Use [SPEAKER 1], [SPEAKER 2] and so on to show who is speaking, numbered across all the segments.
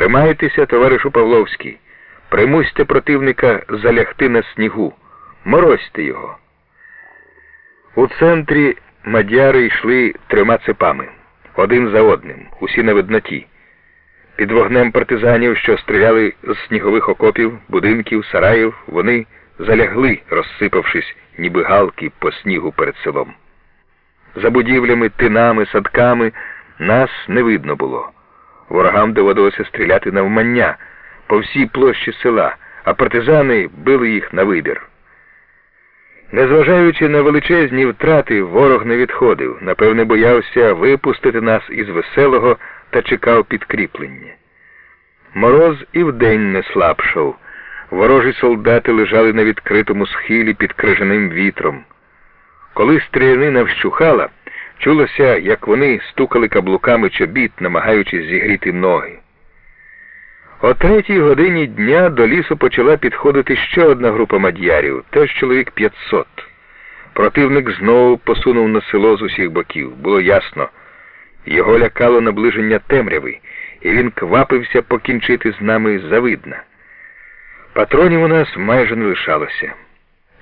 [SPEAKER 1] Тримайтеся, товаришу Павловський. Примусьте противника залягти на снігу. Морозьте його. У центрі мадяри йшли трьома цепами, один за одним, усі на видноті. Під вогнем партизанів, що стріляли з снігових окопів, будинків, сараїв, вони залягли, розсипавшись, ніби галки по снігу перед селом. За будівлями, тинами, садками нас не видно було. Ворогам доводилося стріляти навмання по всій площі села, а партизани били їх на вибір. Незважаючи на величезні втрати, ворог не відходив, напевне, боявся випустити нас із веселого та чекав підкріплення. Мороз і вдень не слабшав. Ворожі солдати лежали на відкритому схилі під крижаним вітром. Коли стрілянина вщухала, чулося, як вони стукали каблуками чобіт, намагаючись зігріти ноги. О третій годині дня до лісу почала підходити ще одна група мадярів, теж чоловік 500. Противник знову посунув на село з усіх боків. Було ясно. Його лякало наближення темряви, і він квапився покінчити з нами завидна. Патронів у нас майже не лишалося.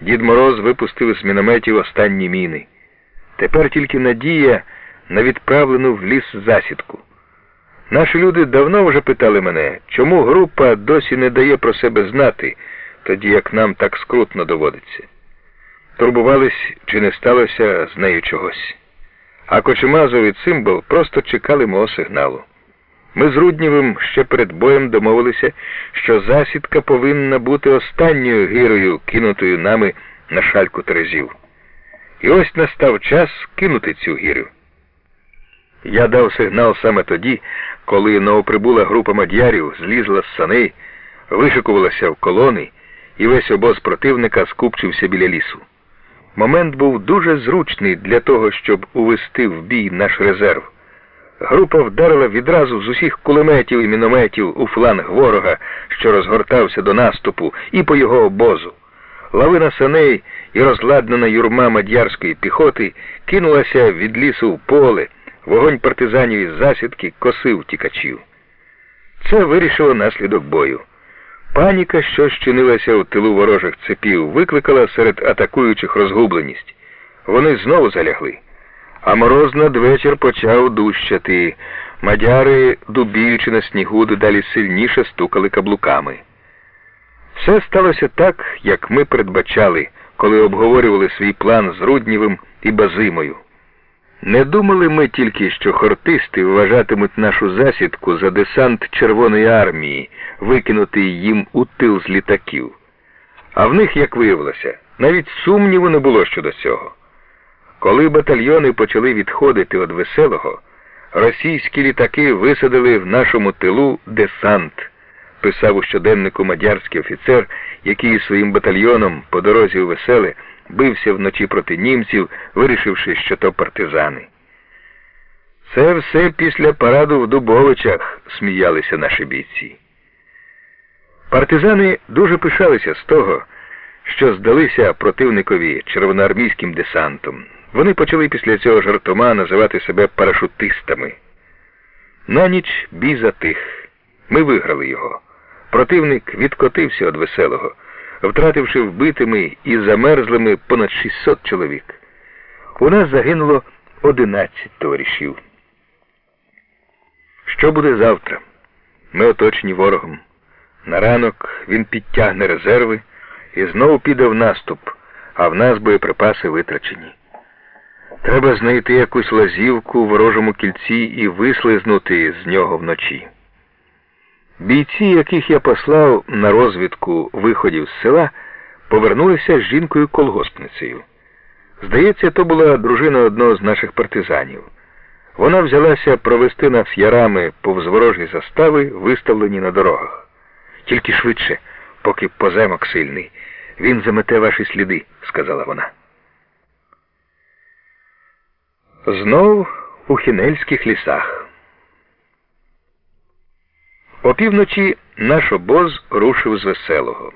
[SPEAKER 1] Дід Мороз випустив з мінометів останні міни. Тепер тільки надія на відправлену в ліс засідку. Наші люди давно вже питали мене, чому група досі не дає про себе знати, тоді як нам так скрутно доводиться. Турбувались, чи не сталося з нею чогось. А Кочемазов і цимбал просто чекали мого сигналу. Ми з Руднєвим ще перед боєм домовилися, що засідка повинна бути останньою гірою, кинутою нами на шальку терезів. І ось настав час кинути цю гірю. Я дав сигнал саме тоді, коли новоприбула група мадярів злізла з саней, вишикувалася в колони, і весь обоз противника скупчився біля лісу. Момент був дуже зручний для того, щоб увести в бій наш резерв. Група вдарила відразу з усіх кулеметів і мінометів у фланг ворога, що розгортався до наступу, і по його обозу. Лавина саней і розладнана юрма мадярської піхоти кинулася від лісу в поле. Вогонь партизанів із засідки косив тікачів. Це вирішило наслідок бою. Паніка, що щинилася у тилу ворожих цепів, викликала серед атакуючих розгубленість. Вони знову залягли. А мороз надвечір почав дущати. Мадяри, дубіючи на снігу, дедалі сильніше стукали каблуками. Все сталося так, як ми передбачали, коли обговорювали свій план з Руднєвим і Базимою. Не думали ми тільки, що хортисти вважатимуть нашу засідку за десант Червоної армії, викинутий їм у тил з літаків. А в них, як виявилося, навіть сумніву не було щодо цього. Коли батальйони почали відходити від веселого, російські літаки висадили в нашому тилу десант, писав у щоденнику мадярський офіцер, який своїм батальйоном по дорозі у веселе бився вночі проти німців, вирішивши, що то партизани. Це все після параду в Дубовичах, сміялися наші бійці. Партизани дуже пишалися з того, що здалися противникові червоноармійським десантом. Вони почали після цього жартома називати себе парашутистами. На ніч бій затих. Ми виграли його. Противник відкотився від веселого втративши вбитими і замерзлими понад 600 чоловік. У нас загинуло 11 товаришів. Що буде завтра? Ми оточені ворогом. На ранок він підтягне резерви і знову піде в наступ, а в нас боєприпаси витрачені. Треба знайти якусь лазівку в ворожому кільці і вислизнути з нього вночі. Бійці, яких я послав на розвідку виходів з села, повернулися з жінкою колгоспницею. Здається, то була дружина одного з наших партизанів. Вона взялася провести нас ярами повз ворожі застави, виставлені на дорогах. Тільки швидше, поки поземок сильний, він замете ваші сліди, сказала вона. Знов у хінельських лісах. Опівночі наш обоз рушив з веселого.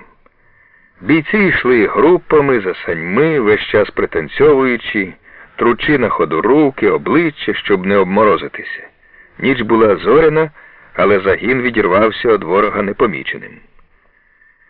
[SPEAKER 1] Бійці йшли групами за саньми, весь час пританцьовуючи, тручи на ходу руки, обличчя, щоб не обморозитися. Ніч була зоряна, але загін відірвався від ворога непоміченим.